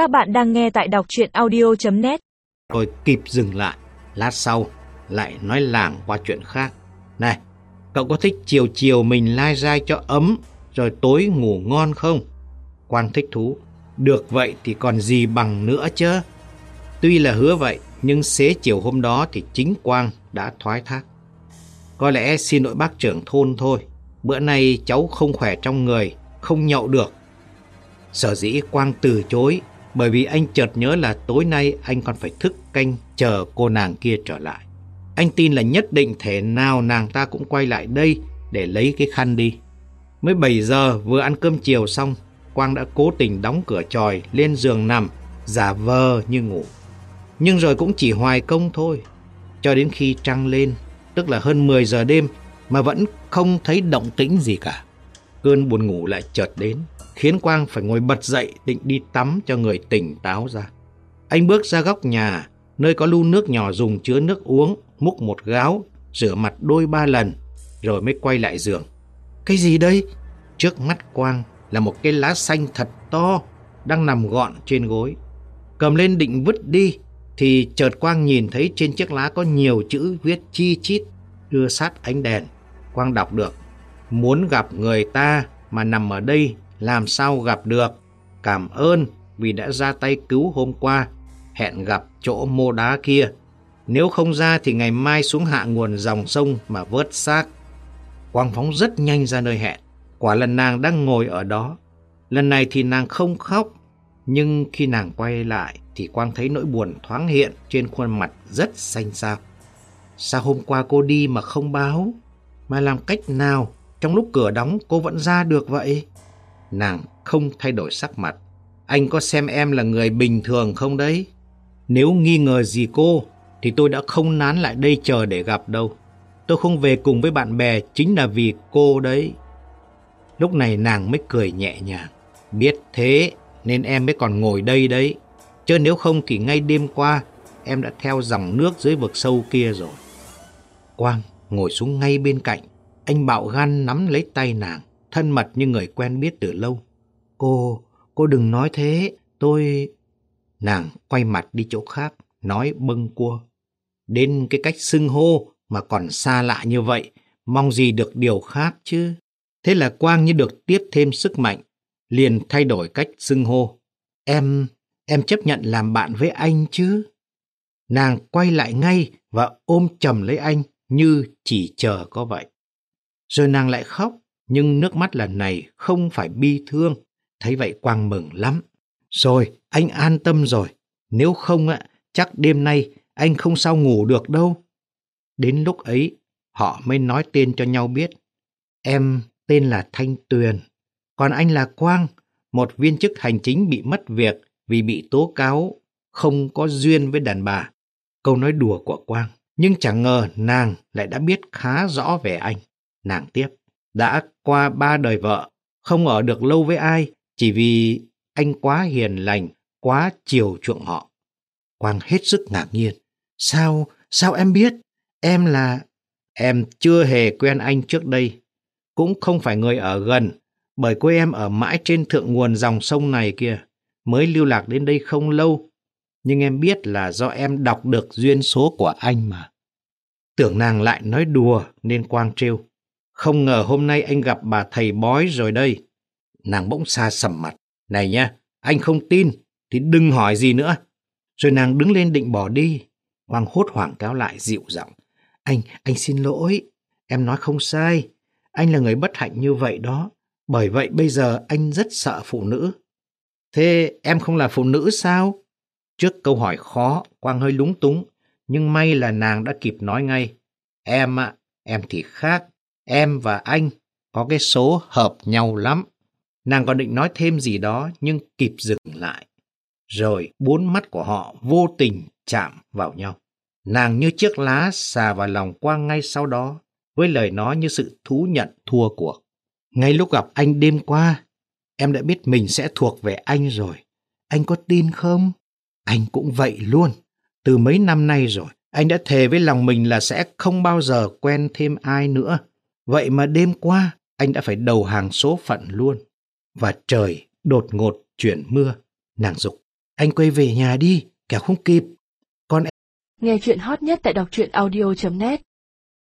Các bạn đang nghe tại đọc chuyện audio.net Tôi kịp dừng lại. Lát sau, lại nói lảng qua chuyện khác. Này, cậu có thích chiều chiều mình lai dai cho ấm, rồi tối ngủ ngon không? Quang thích thú. Được vậy thì còn gì bằng nữa chứ? Tuy là hứa vậy, nhưng xế chiều hôm đó thì chính Quang đã thoái thác. Có lẽ xin lỗi bác trưởng thôn thôi. Bữa nay cháu không khỏe trong người, không nhậu được. Sở dĩ Quang từ chối bởi vì anh chợt nhớ là tối nay anh còn phải thức canh chờ cô nàng kia trở lại. Anh tin là nhất định thể nào nàng ta cũng quay lại đây để lấy cái khăn đi. Mới 7 giờ vừa ăn cơm chiều xong, Quang đã cố tình đóng cửa tròi lên giường nằm, giả vờ như ngủ. Nhưng rồi cũng chỉ hoài công thôi. Cho đến khi trăng lên, tức là hơn 10 giờ đêm mà vẫn không thấy động tĩnh gì cả. Cơn buồn ngủ lại chợt đến, khiến Quang phải ngồi bật dậy định đi tắm cho người tỉnh táo ra. Anh bước ra góc nhà, nơi có lu nước nhỏ dùng chứa nước uống, múc một gáo, rửa mặt đôi ba lần, rồi mới quay lại giường. Cái gì đây? Trước mắt Quang là một cái lá xanh thật to, đang nằm gọn trên gối. Cầm lên định vứt đi, thì chợt Quang nhìn thấy trên chiếc lá có nhiều chữ viết chi chít, đưa sát ánh đèn. Quang đọc được, muốn gặp người ta mà nằm ở đây làm sao gặp được. Cảm ơn vì đã ra tay cứu hôm qua, hẹn gặp chỗ mô đá kia. Nếu không ra thì ngày mai xuống hạ nguồn dòng sông mà vớt xác. Quang phóng rất nhanh ra nơi hẹn. Quả lần nàng đang ngồi ở đó. Lần này thì nàng không khóc. Nhưng khi nàng quay lại thì Quang thấy nỗi buồn thoáng hiện trên khuôn mặt rất xanh xao. Sao hôm qua cô đi mà không báo? Mà làm cách nào trong lúc cửa đóng cô vẫn ra được vậy? Nàng không thay đổi sắc mặt. Anh có xem em là người bình thường không đấy? Nếu nghi ngờ gì cô, thì tôi đã không nán lại đây chờ để gặp đâu. Tôi không về cùng với bạn bè chính là vì cô đấy. Lúc này nàng mới cười nhẹ nhàng. Biết thế nên em mới còn ngồi đây đấy. Chứ nếu không thì ngay đêm qua em đã theo dòng nước dưới vực sâu kia rồi. Quang ngồi xuống ngay bên cạnh. Anh bạo gan nắm lấy tay nàng thân mật như người quen biết từ lâu. Cô, cô đừng nói thế, tôi... Nàng quay mặt đi chỗ khác, nói bâng cua. Đến cái cách xưng hô mà còn xa lạ như vậy, mong gì được điều khác chứ. Thế là Quang như được tiếp thêm sức mạnh, liền thay đổi cách xưng hô. Em, em chấp nhận làm bạn với anh chứ? Nàng quay lại ngay và ôm chầm lấy anh như chỉ chờ có vậy. Rồi nàng lại khóc, nhưng nước mắt lần này không phải bi thương. Thấy vậy Quang mừng lắm. Rồi, anh an tâm rồi. Nếu không ạ, chắc đêm nay anh không sao ngủ được đâu. Đến lúc ấy, họ mới nói tên cho nhau biết. Em tên là Thanh Tuyền, còn anh là Quang, một viên chức hành chính bị mất việc vì bị tố cáo không có duyên với đàn bà. Câu nói đùa của Quang, nhưng chẳng ngờ nàng lại đã biết khá rõ về anh. Nàng tiếp đã qua ba đời vợ, không ở được lâu với ai chỉ vì anh quá hiền lành, quá chiều chuộng họ. Quang hết sức ngạc nhiên. Sao, sao em biết? Em là... Em chưa hề quen anh trước đây. Cũng không phải người ở gần, bởi quê em ở mãi trên thượng nguồn dòng sông này kia. Mới lưu lạc đến đây không lâu. Nhưng em biết là do em đọc được duyên số của anh mà. Tưởng nàng lại nói đùa nên Quang trêu. Không ngờ hôm nay anh gặp bà thầy bói rồi đây. Nàng bỗng xa sầm mặt. Này nha, anh không tin, thì đừng hỏi gì nữa. Rồi nàng đứng lên định bỏ đi. Hoàng hốt hoảng kéo lại dịu giọng. Anh, anh xin lỗi. Em nói không sai. Anh là người bất hạnh như vậy đó. Bởi vậy bây giờ anh rất sợ phụ nữ. Thế em không là phụ nữ sao? Trước câu hỏi khó, Quang hơi lúng túng. Nhưng may là nàng đã kịp nói ngay. Em ạ, em thì khác em và anh có cái số hợp nhau lắm. Nàng còn định nói thêm gì đó nhưng kịp dừng lại. Rồi bốn mắt của họ vô tình chạm vào nhau. Nàng như chiếc lá xà vào lòng Quang ngay sau đó, với lời nói như sự thú nhận thua cuộc. Ngay lúc gặp anh đêm qua, em đã biết mình sẽ thuộc về anh rồi. Anh có tin không? Anh cũng vậy luôn. Từ mấy năm nay rồi, anh đã thề với lòng mình là sẽ không bao giờ quen thêm ai nữa. Vậy mà đêm qua anh đã phải đầu hàng số phận luôn. Và trời đột ngột chuyển mưa. Nàng dục. anh quay về nhà đi, kẻo không kịp. Con Nghe chuyện hot nhất tại đọc truyện audio.net